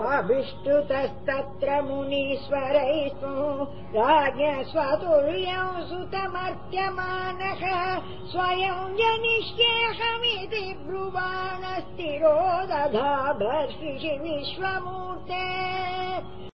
अभिष्टुतस्तत्र मुनीश्वरैस्तु राज्ञ स्वतुर्यंसुतमस्य सुतमर्त्यमानः स्वयम् जनिष्येऽहमिति ब्रुवानस्ति भर्षिषि विश्वमूर्ते।